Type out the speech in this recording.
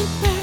you.